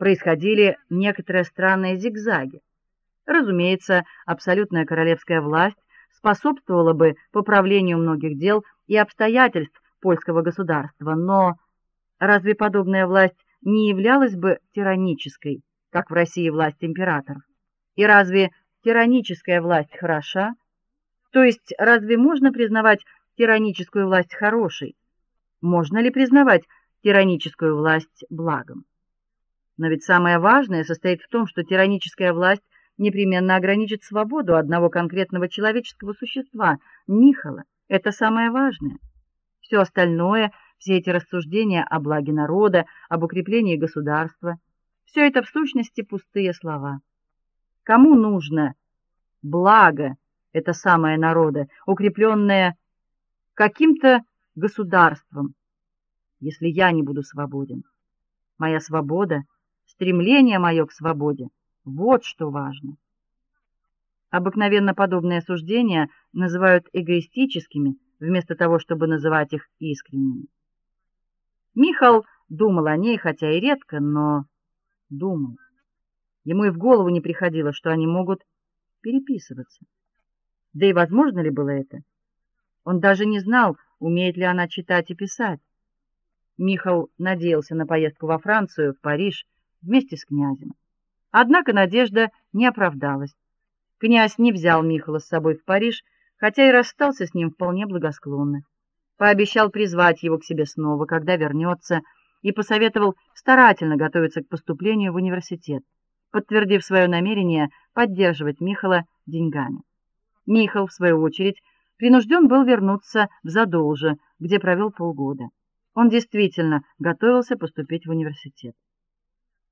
происходили некоторые странные зигзаги. Разумеется, абсолютная королевская власть способствовала бы поправлению многих дел и обстоятельств польского государства, но разве подобная власть не являлась бы тиранической, как в России власть императоров? И разве тираническая власть хороша? То есть разве можно признавать тираническую власть хорошей? Можно ли признавать тираническую власть благом? Но ведь самое важное состоит в том, что тираническая власть непременно ограничит свободу одного конкретного человеческого существа, Михала. Это самое важное. Все остальное, все эти рассуждения о благе народа, об укреплении государства, все это в сущности пустые слова. Кому нужно благо это самое народа, укрепленное каким-то государством, если я не буду свободен? Моя свобода, стремление мое к свободе вот что важно. Обыкновенно подобные суждения называют эгоистическими, вместо того, чтобы называть их искренними. Михаил думал о ней, хотя и редко, но думал. Ему и в голову не приходило, что они могут переписываться. Да и возможно ли было это? Он даже не знал, умеет ли она читать и писать. Михаил надеялся на поездку во Францию, в Париж вместе с князем. Однако надежда не оправдалась. Князь не взял Михаила с собой в Париж, хотя и расстался с ним вполне благосклонно. Пообещал призвать его к себе снова, когда вернется, и посоветовал старательно готовиться к поступлению в университет, подтвердив свое намерение поддерживать Михаила деньгами. Михаил, в свою очередь, принужден был вернуться в Задолже, где провел полгода. Он действительно готовился поступить в университет.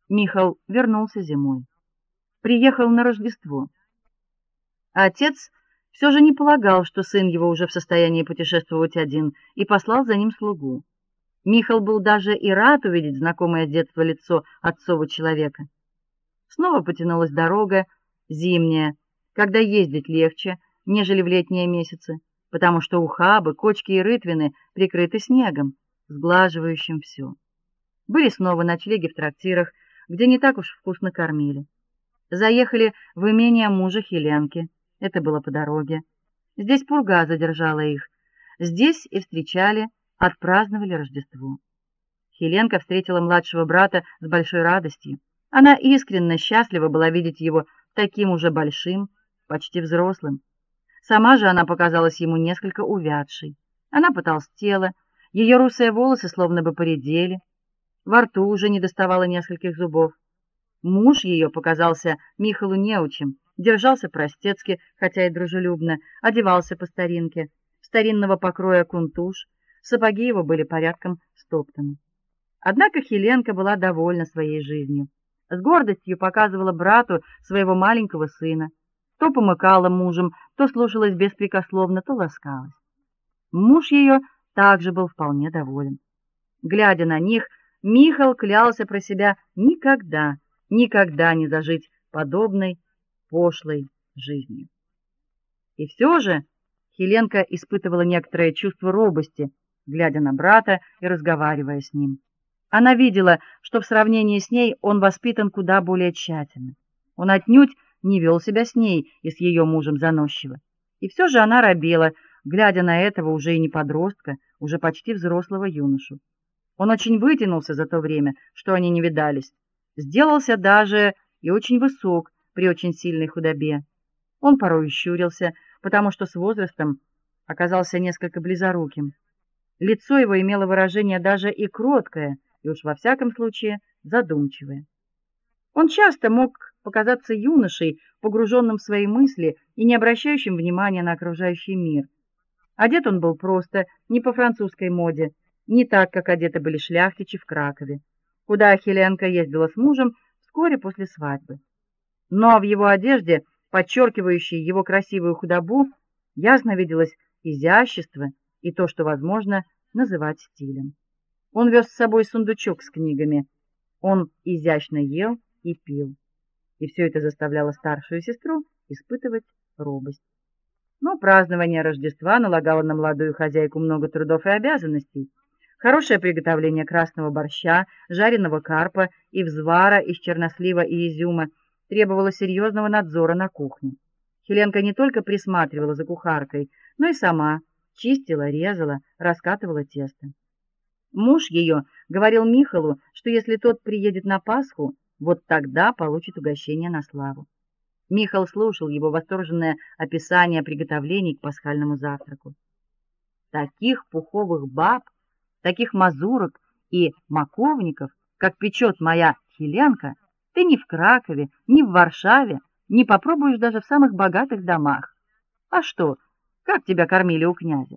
Михаил вернулся зимой. Приехал на Рождество. Отец все же не полагал, что сын его уже в состоянии путешествовать один, и послал за ним слугу. Михаил был даже и рад увидеть знакомое с детства лицо отцова человека. Снова потянулась дорога, зимняя, когда ездить легче, нежели в летние месяцы, потому что ухабы, кочки и рытвины прикрыты снегом, сглаживающим все. Были снова ночлеги в трактирах, где не так уж вкусно кормили. Заехали в имение мужа Хеленки. Это было по дороге. Здесь пурга задержала их. Здесь и встречали, отпраздновали Рождество. Хеленка встретила младшего брата с большой радостью. Она искренне счастлива была видеть его таким уже большим, почти взрослым. Сама же она показалась ему несколько увядшей. Она потолстела, ее русые волосы словно бы поредели, во рту уже не доставало нескольких зубов. Муж ее показался Михалу неучим, держался простецки, хотя и дружелюбно, одевался по старинке, старинного покроя кунтуш, сапоги его были порядком стоптаны. Однако Хеленка была довольна своей жизнью. С гордостью показывала брату своего маленького сына, то помыкала мужем, то слушалась беспрекословно, то ласкалась. Муж ее также был вполне доволен. Глядя на них, Михаил клялся про себя никогда, никогда не зажить подобной пошлой жизнью. И все же Хеленка испытывала некоторое чувство робости, глядя на брата и разговаривая с ним. Она видела, что в сравнении с ней он воспитан куда более тщательно. Он отнюдь не вел себя с ней и с ее мужем заносчиво. И все же она робела, глядя на этого уже и не подростка, уже почти взрослого юношу. Он очень вытянулся за то время, что они не видались. Сделался даже и очень высок при очень сильной худобе. Он порой щурился, потому что с возрастом оказался несколько близоруким. Лицо его имело выражение даже и кроткое, и уж во всяком случае задумчивое. Он часто мог показаться юношей, погруженным в свои мысли и не обращающим внимания на окружающий мир. Одет он был просто, не по французской моде, не так, как одеты были шляхтичи в Кракове, куда Хеленка ездила с мужем вскоре после свадьбы. Но в его одежде, подчеркивающей его красивую худобу, ясно виделось изящество и то, что возможно называть стилем. Он вез с собой сундучок с книгами. Он изящно ел и пил. И все это заставляло старшую сестру испытывать робость. Но празднование Рождества налагало на молодую хозяйку много трудов и обязанностей. Хорошее приготовление красного борща, жареного карпа и взвара из чернослива и изюма требовало серьезного надзора на кухне. Хеленка не только присматривала за кухаркой, но и сама чистила, резала, раскатывала тесто. Муж ее говорил Михалу, что если тот приедет на Пасху, вот тогда получит угощение на славу. Михал слушал его восторженное описание приготовлений к пасхальному завтраку. Таких пуховых баб, таких мазурок и маковников, как печет моя Хеленка, ты ни в Кракове, ни в Варшаве не попробуешь даже в самых богатых домах. А что? Как тебя кормили у князя?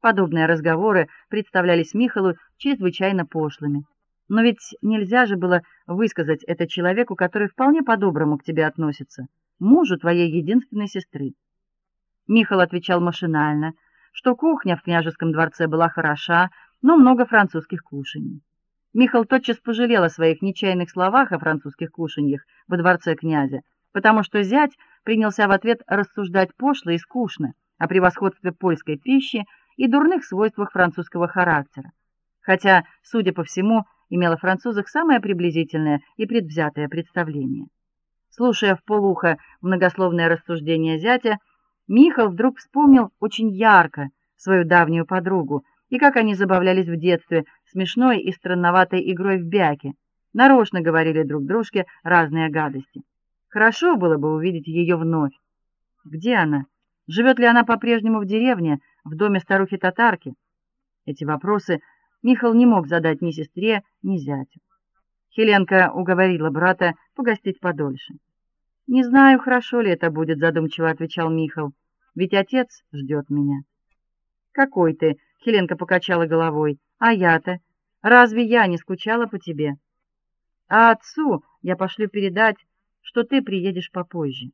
Подобные разговоры представлялись Михалу чрезвычайно пошлыми. Но ведь нельзя же было высказать это человеку, который вполне по-доброму к тебе относится, мужу твоей единственной сестры. Михаил отвечал машинально, что кухня в княжеском дворце была хороша, но много французских кушаний. Михаил тотчас пожалел о своих нечаянных словах о французских кушаньях во дворце князя, потому что зять принялся в ответ рассуждать пошло и скучно о превосходстве польской пищи и дурных свойствах французского характера. Хотя, судя по всему, имел о французах самое приблизительное и предвзятое представление. Слушая в полухо многословное рассуждение зятя, Михаил вдруг вспомнил очень ярко свою давнюю подругу и как они забавлялись в детстве смешной и странноватой игрой в бяки. Нарочно говорили друг дружке разные гадости. Хорошо было бы увидеть ее вновь. Где она? Живет ли она по-прежнему в деревне, в доме старухи-татарки? Эти вопросы Михаил не мог задать ни сестре, ни зятю. Хеленка уговорила брата погостить подольше. Не знаю, хорошо ли это будет, задумчиво отвечал Михаил. Ведь отец ждет меня. Какой ты? Хеленка покачала головой. А я-то разве я не скучала по тебе? А отцу я пошлю передать, что ты приедешь попозже.